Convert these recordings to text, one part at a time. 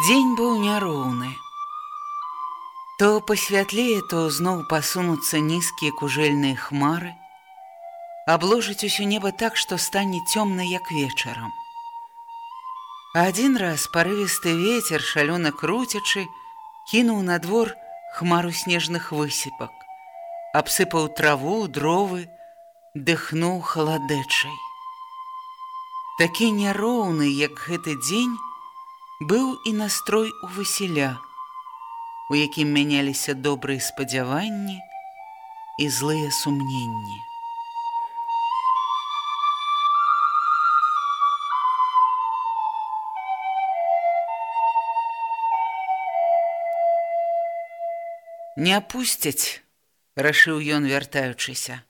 Дзень быў няроўны. То пасвятлее, то зноў пасунуцца нізкія кужэльныя хмары, абложыць усё неба так, што стане цёмна як вечарам. Адзін раз парывісты вецер шалёна круцячы кінуў на двор хмару снежных высіпак, абсыпаў траву, дровы, дыхнуў халадэчай. Такі няроўны, як гэты дзень, быў і настрой у Васіля, у якім мяняліся добрыя спадзяванні і злыя сумненні. Не апусцяць, рашыў ён, вяртаючыся.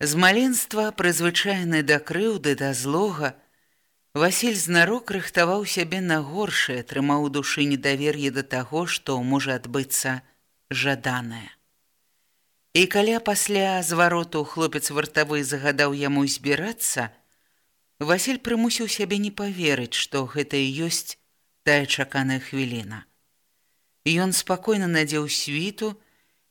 З маленства, прызвычайны да крыўды да злога, Васіль знарок рыхтаваў сябе на горшае, трымаў у душы недавер'е да таго, што можа адбыцца жаданае. І каля пасля звароту хлопец вартавы загадаў яму збірацца, Васіль прымусіў сябе не паверыць, што гэта і ёсць тая чаканая хвіліна. Ён спакойна надзеў світу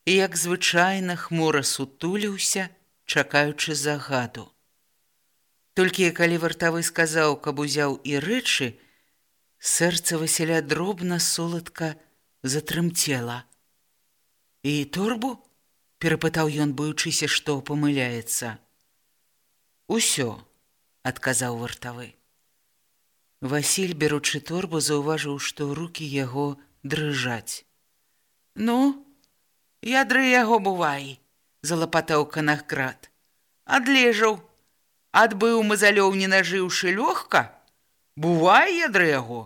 і, як звычайна хмура сутуліўся, чакаючы загаду. Толькі калі вартавы сказаў, каб узяў і рэчы, сэрца Васіля дробна соладка затрымцела. І торбу перапытаў ён, баючыся, што памыляецца. Усё, адказаў вартавы. Васіль, беручы торбу, заўважыў, што рукі яго дрыжаць. Ну, ядры яго бувай, залапатаў канахкрат. Адлежаў, адбыў мазалёў не нажыўшы лёгка, бувай ядра яго,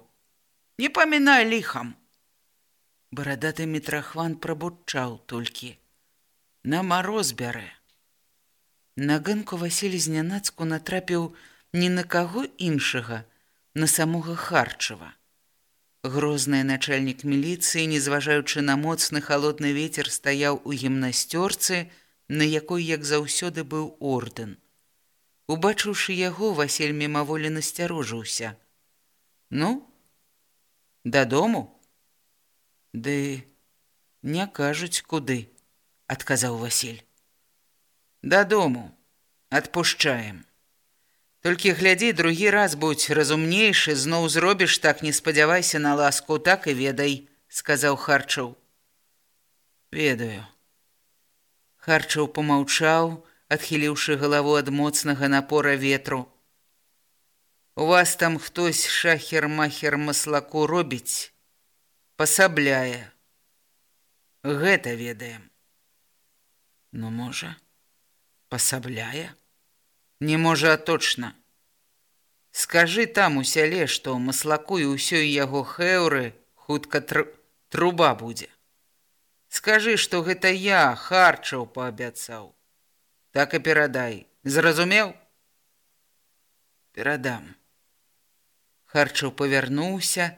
не памінай ліхам. Барадаты мітрахван прабудчаў толькі. На мароз бярэ. На гынку Васіль знянацку натрапіў ні на каго іншага, на самога Харчава. Грозны начальнік міліцыі, незважаючы на моцны халодны вецер, стаяў у гімнасцёрцы, на якой, як заўсёды быў ордэн. Убачыўшы яго, Васіль мімаволі насцярожыўся. Ну, дадому? Ды не кажуць куды, адказаў Васіль. Дадому, адпушчаем. Толькі глядзі, другі раз будь разумнейшы, зноў зробіш так, не спадзявайся на ласку, так і ведай, сказаў Харчаў. Ведаю. Харчаў помаўчаў, адхіліўшы галаву ад моцнага напора ветру. У вас там хтось шахер-махер маслаку робіць, пасабляе. Гэта ведаем. Ну можа, пасабляе, Не можа точно. Скажы там у сяле, што маслаку і ўсёй яго хэўры хутка тр... труба будзе. Скажы, што гэта я харчаў паабяцаў так і перадай зразумеў? Перадам. Харчаў павярнуўся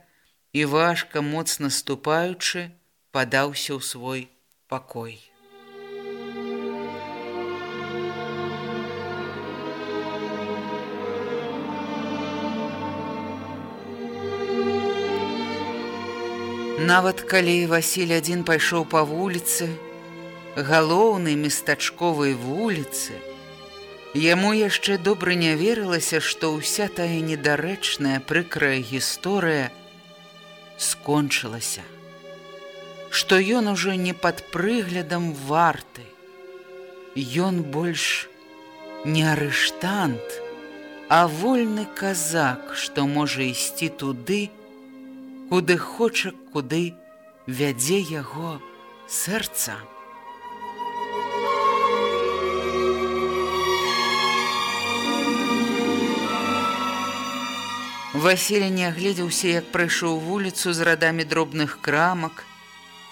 і важка моцна ступаючы падаўся ў свой пакой. Нават калі Васіль адзін пайшоў па вуліцы, галоўнай местачковай вуліцы, Яму яшчэ добра не верылася, што ўся тая недарэчная прыкрая гісторыя скончылася. Што ён ужо не пад прыглядам варты. Ён больш не арыштант, а вольны казак, што можа ісці туды, куды хоча, куды вядзе яго сэрца. Васілі не агледзеўся, як прайшоў вуліцу з радамі дробных крамак,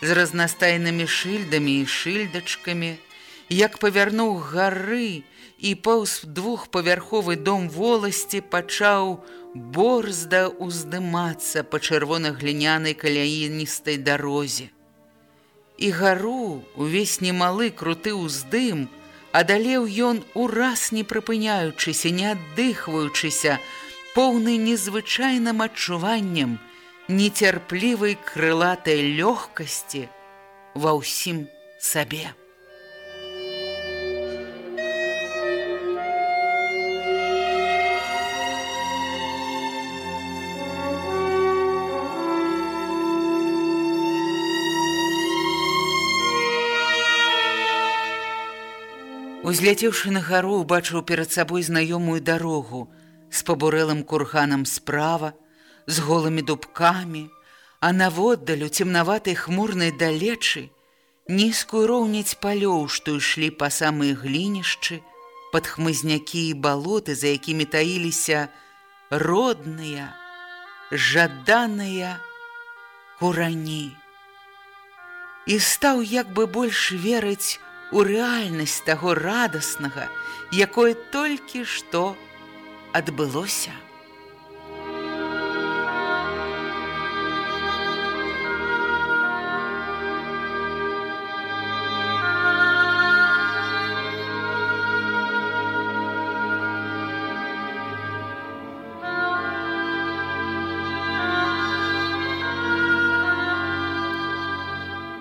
з разнастайнымі шыльдамі і шыльдачкамі, як павярнуў гары і паўз двухпавярховы дом воласці пачаў борзда ўздымацца па чырвона-глінянай каляіністай дарозе. І гару увесь немалы круты ўздым, адалеў ён ураз не прыпыняючыся, не аддыхваючыся, поўны незвычайным адчуваннем нецярплівай крылатай лёгкасці ва ўсім сабе. Узляцеўшы на гару, убачыў перад сабой знаёмую дарогу, з пабурэлым курганам справа, з голымі дубкамі, а наводдалю цемнаватай хмурнай далечы, нізкую роўніць палёў, што ішлі па самыя глінішчы, пад хмызнякі і балоты, за якімі таіліся родныя, жаданыя курані. І стаў як бы больш верыць у рэальнасць таго радаснага, якое толькі што, адбылося.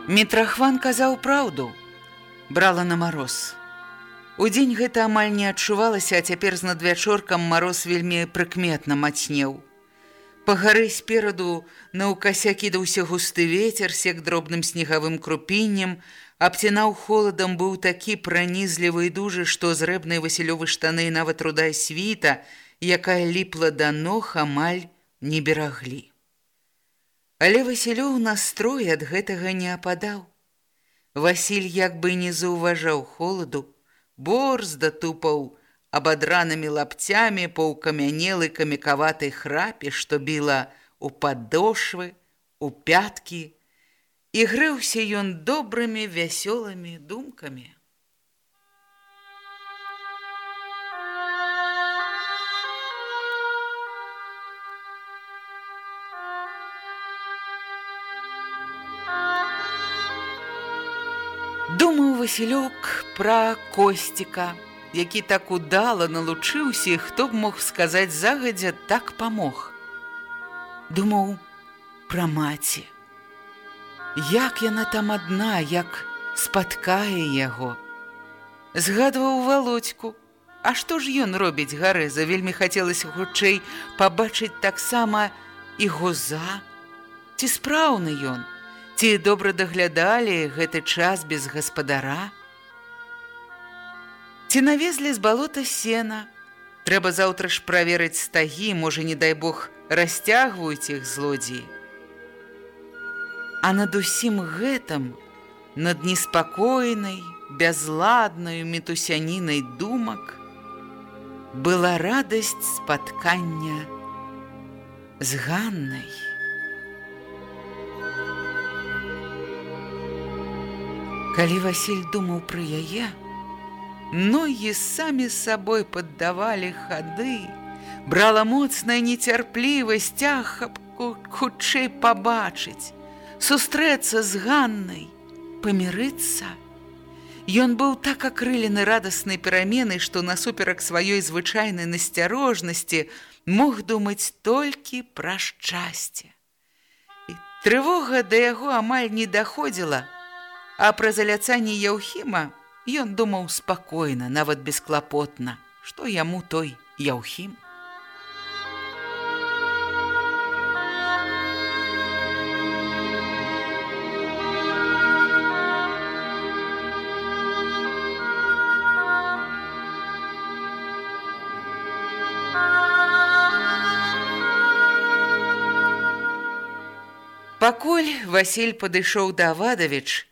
Мітрахван казаў праўду, брала на мароз. Удзень гэта амаль не адчувалася, а цяпер з надвячоркам мароз вельмі прыкметна мацнеў. Па гары спераду на ўкася кідаўся густы вецер, сек дробным снегавым крупіннем, абцінаў холадам быў такі пранізлівы і дужы, што зрэбныя васілёвы штаны нават рудая світа, якая ліпла да ног амаль не бераглі. Але Васілёў настрой ад гэтага не ападаў. Васіль як бы не заўважаў холаду, борзда тупаў абадранымі лапцямі паўкамянелы камікаватай храпе, што біла у падошвы, у пяткі, і грэўся ён добрымі вясёлымі думкамі. Васілёк пра косціка, які так удала налучыўся, хто б мог сказаць загадзя так памог. Думаў пра маці. Як яна там адна, як спаткае яго. Згадваў валодзьку, А што ж ён робіць гарэза, вельмі хацелася хутчэй пабачыць таксама і гуза, ці спраўны ён, Ці добра даглядалі гэты час без гаспадара? Ці навезлі з балота сена? Трэба заўтра ж праверыць стагі, можа, не дай Бог, расцягваюць іх злодзеі. А над усім гэтым, над неспакойнай, бязладнаю мітусянінай думак, была радасць спаткання з Ганнай. Калі Васіль думаў пра яе, ногі самі сабой паддавалі хады, брала моцная нецярплівасць ахапку хутчэй пабачыць, сустрэцца з Ганнай, памірыцца. Ён быў так акрылены радаснай пераменай, што насуперак сваёй звычайнай насцярожнасці мог думаць толькі пра шчасце. Трывога да яго амаль не даходзіла, А пра заляцанне Яўхіма ён думаў спакойна, нават бесклапотна. што яму той яўхім. Пакуль Васіль падышоў да Авадавіч,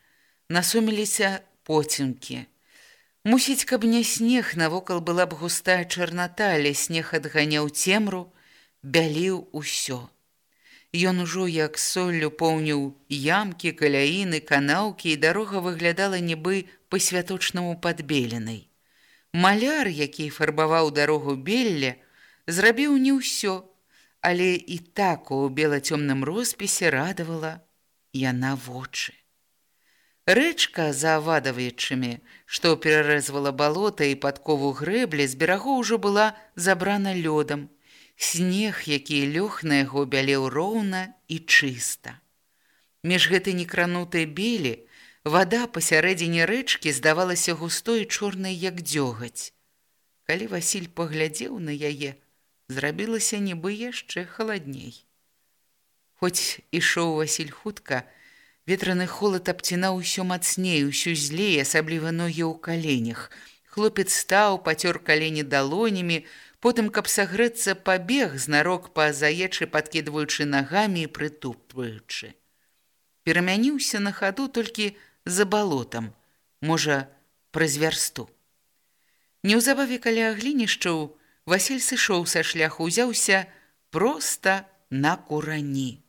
насуміліся поцемкі. Мусіць, каб не снег, навокал была б густая чарната, але снег адганяў цемру, бяліў усё. Ён ужо як соллю поўніў ямкі, каляіны, канаўкі, і дарога выглядала нібы па-святочнаму падбеленай. Маляр, які фарбаваў дарогу белля, зрабіў не ўсё, але і так у бела-цёмным роспісе радавала яна вочы. Рэчка за авадавічамі, што перарэзвала балота і падкову грэблі, з берагоў ужо была забрана лёдам. Снег, які лёг на яго бялеў роўна і чыста. Між гэтай некранутай белі вада пасярэдзіне рэчкі здавалася густой чорнай, як дзёгаць. Калі Васіль паглядзеў на яе, зрабілася нібы яшчэ халадней. Хоць ішоў Васіль хутка, ветраны холад абцінаў усё мацней, усё злей, асабліва ногі ў каленях. Хлопец стаў, пацёр калені далонямі, потым, каб сагрэцца, пабег знарок па заечы, падкідваючы нагамі і прытупваючы. Перамяніўся на хаду толькі за балотам, можа, праз вярсту. Неўзабаве каля аглінішчаў, Васіль сышоў са шляху, узяўся проста на курані.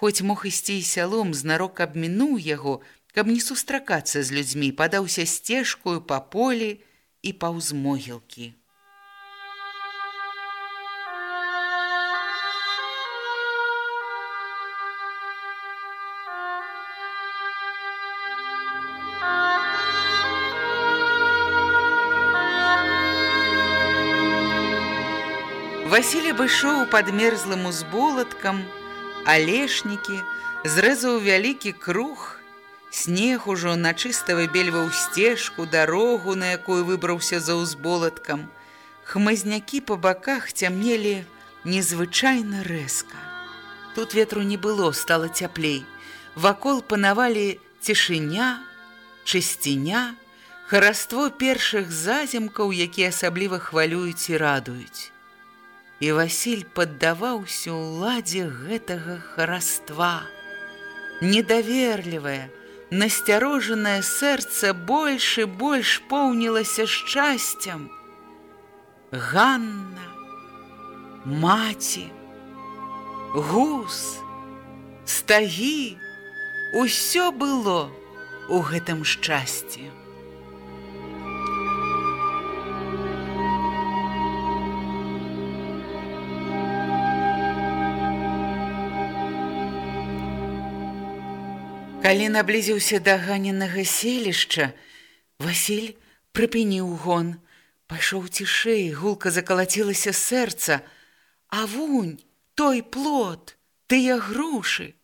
Хоць мог ісці сялом, знарок абмінуў яго, каб не сустракацца з людзьмі, падаўся сцежкою па полі і паўз могілкі. Васілі бышоў пад мерзлым узболаткам, алешнікі, зрэзаў вялікі круг, снег ужо на чыста выбельваў сцежку, дарогу, на якую выбраўся за ўзболаткам. Хмызнякі па баках цямнелі незвычайна рэзка. Тут ветру не было, стала цяплей. Вакол панавалі цішыня, чысціня, хараство першых заземкаў, якія асабліва хвалююць і радуюць і Васіль паддаваўся ўладзе гэтага хараства. Недаверлівае, насцярожанае сэрца больш і больш поўнілася шчасцем. Ганна, маці, гус, стагі, усё было у гэтым шчасці. Калі наблізіўся да ганенага селішча, Васіль прыпініў гон, пайшоў цішэй, гулка закалацілася сэрца, А вунь, той плод, тыя грушы.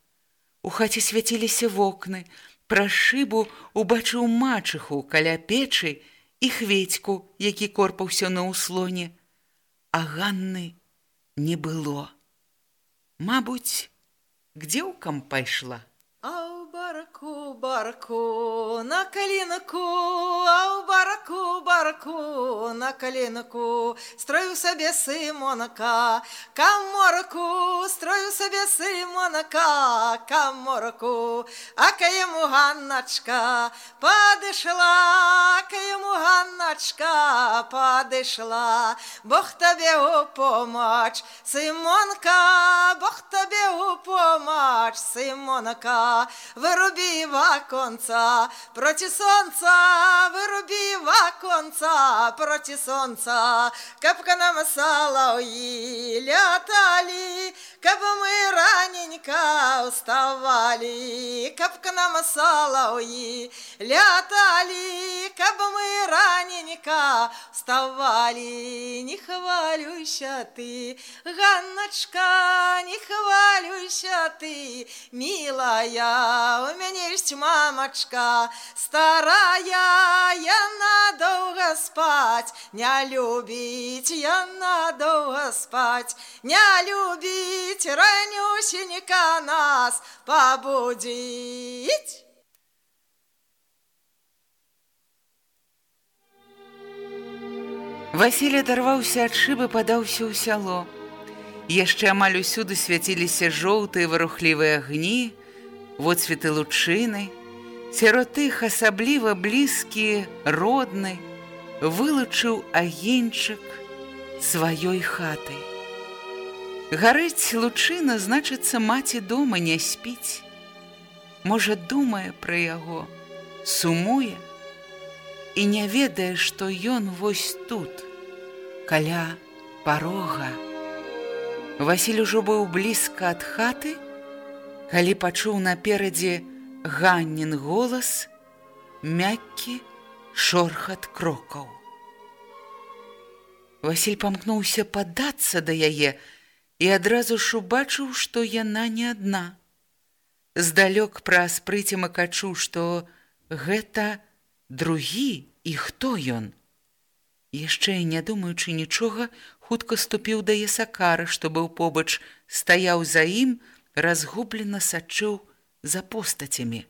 У хаце свяціліся вокны, пра шыбу убачыў мачыху каля печы і хведьку, які корпаўся на ўслоне, а ганны не было. Мабуць, к дзеўкам пайшла. Барку барку на калінаку а у бараку барку на калінаку строю сабе сымонака каморку строю сабе сымонака каморку ака яму ганначка падышла ка яму ганначка падышла Бог табе у помач сымонка Бог табе у помач сымонака вы вируби ваконца, проти сонца, вируби ваконца, проти сонца, капка нам салауи лятали, каб мы раненько уставали, капка нам салауи лятали, каб мы раненько вставали, не хвалюйся ты, Ганночка, не хвалюйся ты, милая, у меня есть мамочка, старая, я надолго спать, не любить, я надолго спать, не любить, ранюсенька нас побудить. Васіль адарваўся ад шыбы, падаўся ў сяло. Яшчэ амаль усюды свяціліся жоўтыя варухлівыя агні, водцветы лучыны. Сярод тых асабліва блізкі, родны, вылучыў агеньчык сваёй хаты. Гарыць лучына, значыцца, маці дома не спіць. Можа, думае пра яго, сумуе і не ведае, што ён вось тут каля парога. Васіль ужо быў блізка ад хаты, калі пачуў наперадзе ганнін голас, мяккі шорхат крокаў. Васіль памкнуўся падацца да яе і адразу ж убачыў, што яна не адна. Здалёк праз прыцем акачу, што гэта другі і хто ён. Яшчэ не думаючы нічога, хутка ступіў да ясакара, што быў побач, стаяў за ім, разгублена сачыў за постацямі.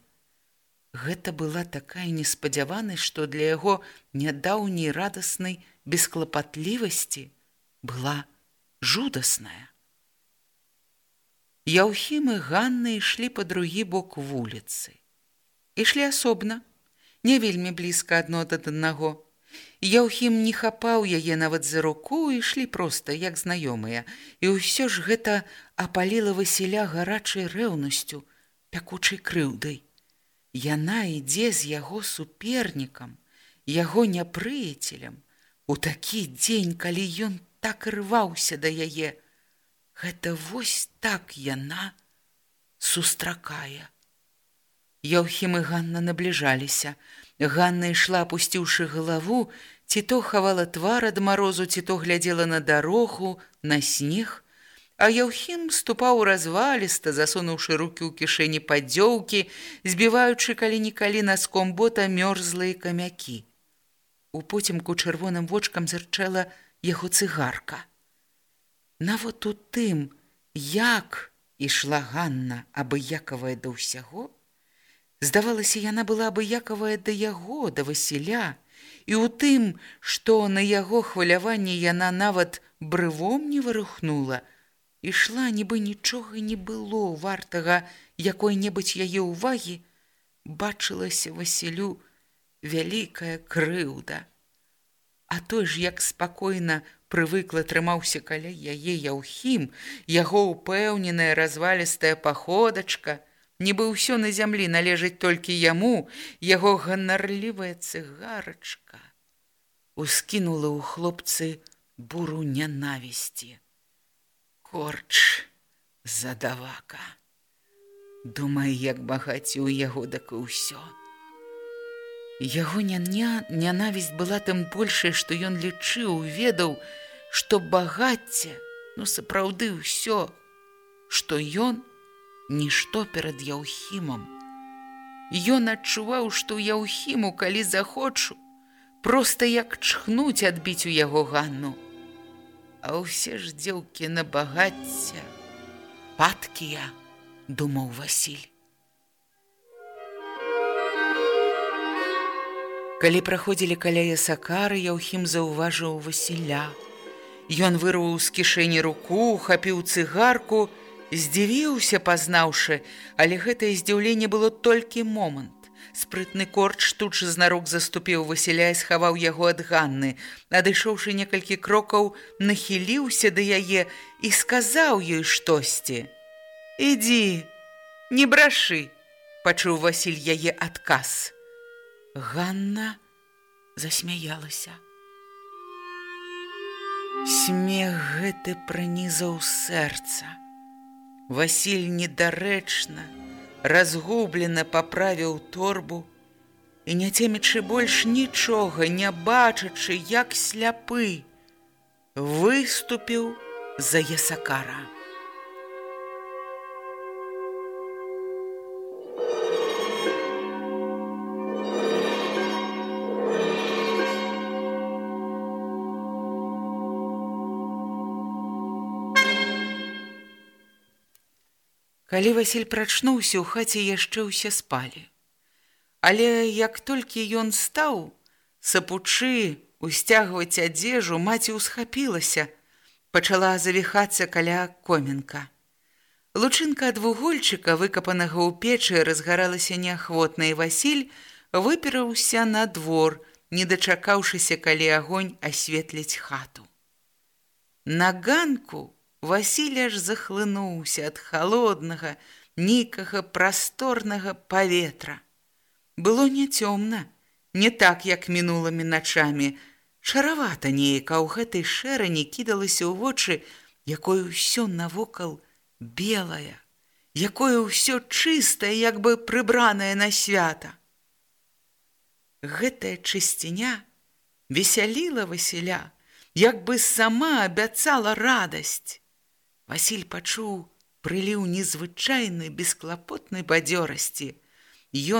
Гэта была такая неспадзяванасць, што для яго нядаўняй радаснай бесклапатлівасці была жудасная. Яўхім і Ганна ішлі па другі бок вуліцы. Ішлі асобна, не вельмі блізка адно ад аднаго. Яўхім не хапаў яе нават за руку і ішлі проста, як знаёмыя, і ўсё ж гэта апаліла Васіля гарачай рэўнасцю, пякучай крыўдай. Яна ідзе з яго супернікам, яго няпрыяцелем, у такі дзень, калі ён так рваўся да яе. Гэта вось так яна сустракае. Яўхім і Ганна набліжаліся, Ганна ішла, опусціўшы галаву, ці то хавала твар ад марозу, ці то глядзела на дарогу, на снег, А Яўхім ступаў разваліста, засунуўшы рукі ў кішэні падзёўкі, збіваючы калі-нікалі наском бота мёрзлыя камякі. У поцемку чырвоным вочкам зырчэла яго цыгарка. Нават у тым, як ішла Ганна абыякавая да ўсяго, Здавалася, яна была абыякавая да яго, да Васіля, і ў тым, што на яго хваляванне яна нават брывом не вырухнула, ішла, нібы нічога не было вартага якой-небудзь яе ўвагі, бачылася Васілю вялікая крыўда. А той ж, як спакойна прывыкла трымаўся каля яе яўхім, яго ўпэўненая развалістая паходачка, нібы ўсё на зямлі належыць толькі яму яго ганарлівая цыгарачка. Ускінула ў хлопцы буру нянавісці. Корч задавака. Думае як багаці ў яго так і ўсё. Яго няня нянавісць была тым большай што ён лічыў ведаў што багацце ну сапраўды ўсё што ён нішто перад яўхімам. Ён адчуваў, што яўхіму, калі захочу, проста як чхнуць адбіць у яго ганну. А ўсе ж дзеўкі на багацця, падкія, думаў Васіль. Калі праходзілі каля ясакары, яўхім заўважыў Васіля. Ён вырваў з кішэні руку, хапіў цыгарку, Здзівіўся, пазнаўшы, але гэтае здзіўленне было толькі момант. Спрытны корч тут жа знарок заступіў Васіля і схаваў яго ад Ганны. Адышоўшы некалькі крокаў, нахіліўся да яе і сказаў ёй штосьці: « Ідзі, не брашы, пачуў Васіль яе адказ. Ганна засмяялася. Смех гэты пранізаў сэрца. Васіль недарэчна, разгублена паправіў торбу і не цемячы больш нічога, не бачачы, як сляпы, выступіў за ясакара. Калі Васіль прачнуўся ў хаце яшчэ ўсе спалі. Але як толькі ён стаў, сапучы усцягваць адзежу, маці ўсхапілася, пачала завіхацца каля коменка. Лучынка ад вугольчыка, выкапанага ў печы, разгаралася неахвотна, і Васіль выпераўся на двор, не дачакаўшыся, калі агонь асветліць хату. На ганку Васіля ж захлынуўся ад халоднага, нейкага прасторнага паветра. Было не цёмна, не так, як мінулымі начамі. Шаравата нейка ў гэтай шэрані кідалася ў вочы, якое ўсё навокал белае, якое ўсё чыстае, як бы прыбранае на свята. Гэтая чысціня весяліла Васіля, як бы сама абяцала радасць. Васіль пачуў прыліў незвычайнай бесклапотнай бадзёрасці.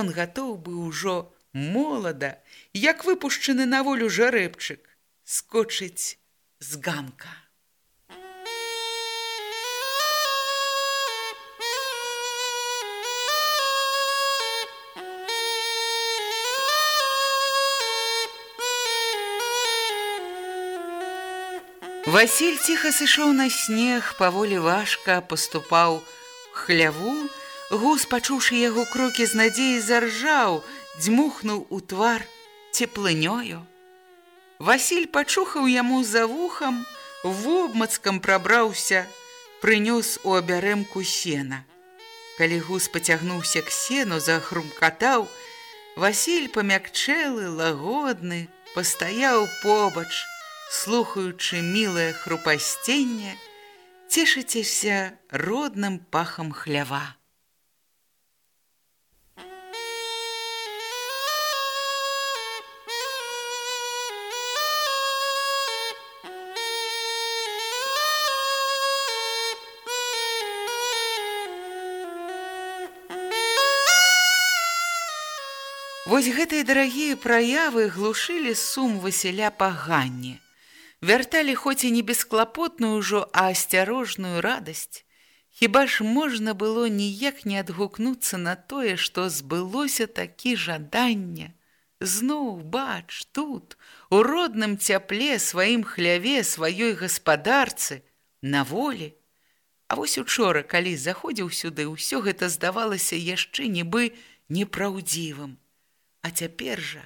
Ён гатоў бы ўжо молада, як выпушчаны на волю жарэбчык, скочыць з ганка. Васіль ціха сышоў на снег, паволі важка паступаў хляву, гус, пачуўшы яго крокі з надзеі заржаў, дзьмухнуў у твар цеплынёю. Васіль пачухаў яму за вухам, вобмацкам прабраўся, прынёс у абярэмку сена. Калі гус пацягнуўся к сену, захрумкатаў, Васіль памякчэлы, лагодны, пастаяў побач, слухаючы мілае хрупасценне, цешыцеся родным пахам хлява. Вось гэтыя дарагія праявы глушылі сум Васіля паганне вярталі хоць і не бесклапотную ўжо, а асцярожную радасць. Хіба ж можна было ніяк не адгукнуцца на тое, што збылося такі жаданне. Зноў бач тут, у родным цяпле сваім хляве сваёй гаспадарцы, на волі. А вось учора, калі заходзіў сюды, ўсё гэта здавалася яшчэ нібы непраўдзівым. А цяпер жа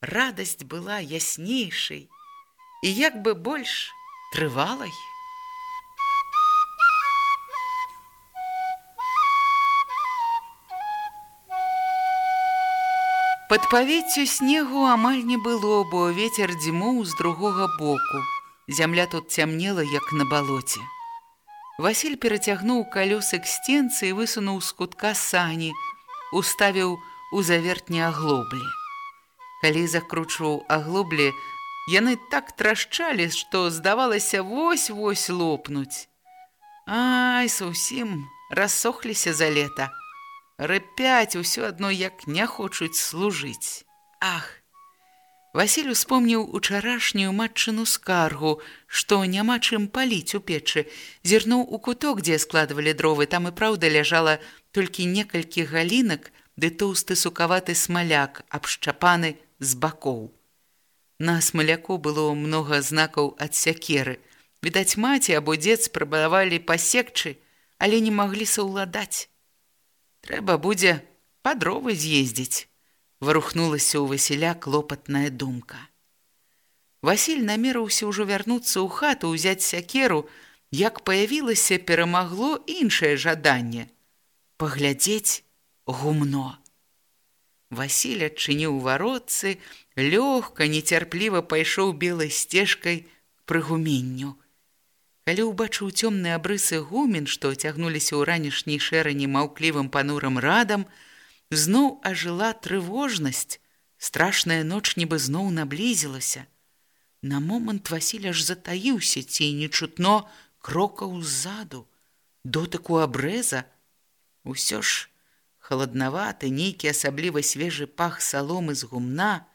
радасць была яснейшай, і як бы больш трывалай. Пад павеццю снегу амаль не было, бо вецер дзьмуў з другога боку. Зямля тут цямнела, як на балоце. Васіль перацягнуў калёсы к стенцы і высунуў з кутка сані, уставіў у завертні аглоблі. Калі закручваў аглоблі, Яны так трашчалі, што здавалася вось-вось лопнуць. Ай, сусім рассохліся за лета. Рэпяць усё адно як не хочуць служыць. Ах! Васіль успомніў учарашнюю матчыну скаргу, што няма чым паліць у печы, зірнуў у куток, дзе складвалі дровы, там і праўда ляжала толькі некалькі галінак, ды тоўсты сукаваты смаляк, абшчапаны з бакоў. На смаляку было многа знакаў ад сякеры. Відаць, маці або дзед спрабавалі пасекчы, але не маглі саўладаць. Трэба будзе падровы з'ездзіць, варухнулася ў Васіля клопатная думка. Васіль намерыўся ўжо вярнуцца ў хату, узяць сякеру, як паявілася перамагло іншае жаданне паглядзець гумно. Васіль адчыніў варотцы, лёгка, нецярпліва пайшоў белай сцежкай прыгуменню. Калі ўбачыў цёмныя абрысы гумен, што цягнуліся ў ранішняй шэрані маўклівым панурам радам, зноў ажыла трывожнасць, страшная ноч нібы зноў наблізілася. На момант Васіль аж затаіўся ці не чутно крокаў ззаду, дотыку абрэза. Усё ж халаднаваты, нейкі асабліва свежы пах саломы з гумна,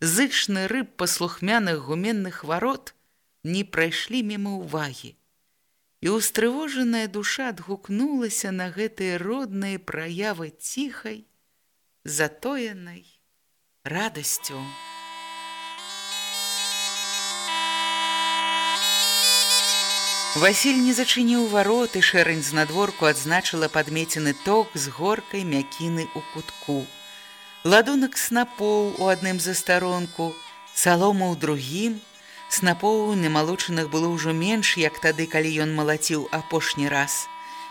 зычны рыб паслухмяных гуменных варот не прайшлі мімо ўвагі. І ўстрывожаная душа адгукнулася на гэтыя родныя праявы ціхай, затоенай радасцю. Васіль не зачыніў вароты, шэрань з надворку адзначыла падмецены ток з горкай мякіны ў кутку. Ладунак снапоў у адным застаронку, салому ў другім, снапоў немалучаных было ўжо менш, як тады, калі ён малаціў апошні раз.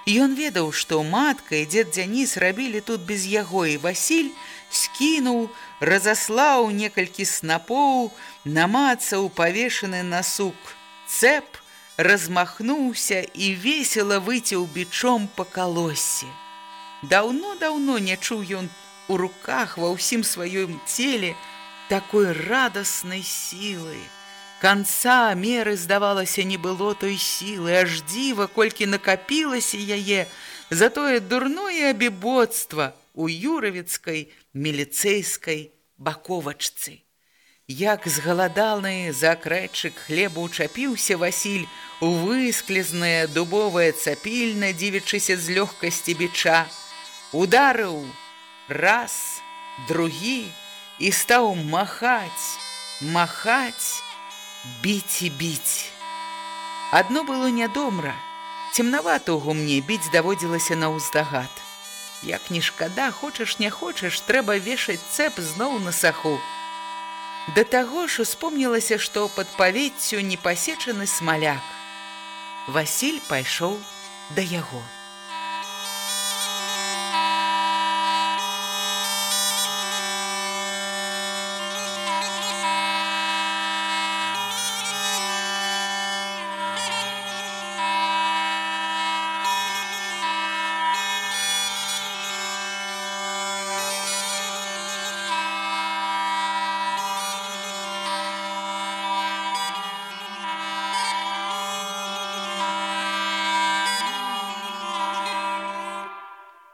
Ён ведаў, што матка і дзед Дзяніс рабілі тут без яго, і Васіль скінуў, разаслаў некалькі снапоў, намацаў павешаны на сук цэп, размахнуўся і весела выцеў бичом па калосе. Даўно-даўно не чуў ён у руках ва ўсім сваём целе такой радаснай сілы. Канца меры, здавалася, не было той сілы, аж дзіва, колькі накапілася яе, затое дурное абібоцтва у юравіцкай міліцэйскай баковачцы. Як згаладаны закрэчык хлебу чапіўся Васіль у высклезнае дубовае цапільна, дзівячыся з лёгкасці біча, ударыў раз, другі і стаў махаць, махаць, біць і біць. Адно было нядомра, цемнавата ў гумне біць даводзілася на ўздагад. Як ні шкада, хочаш не хочаш, трэба вешаць цэп зноў на саху. Да таго ж успомнілася, што пад павеццю непасечаны смаляк. Васіль пайшоў да яго.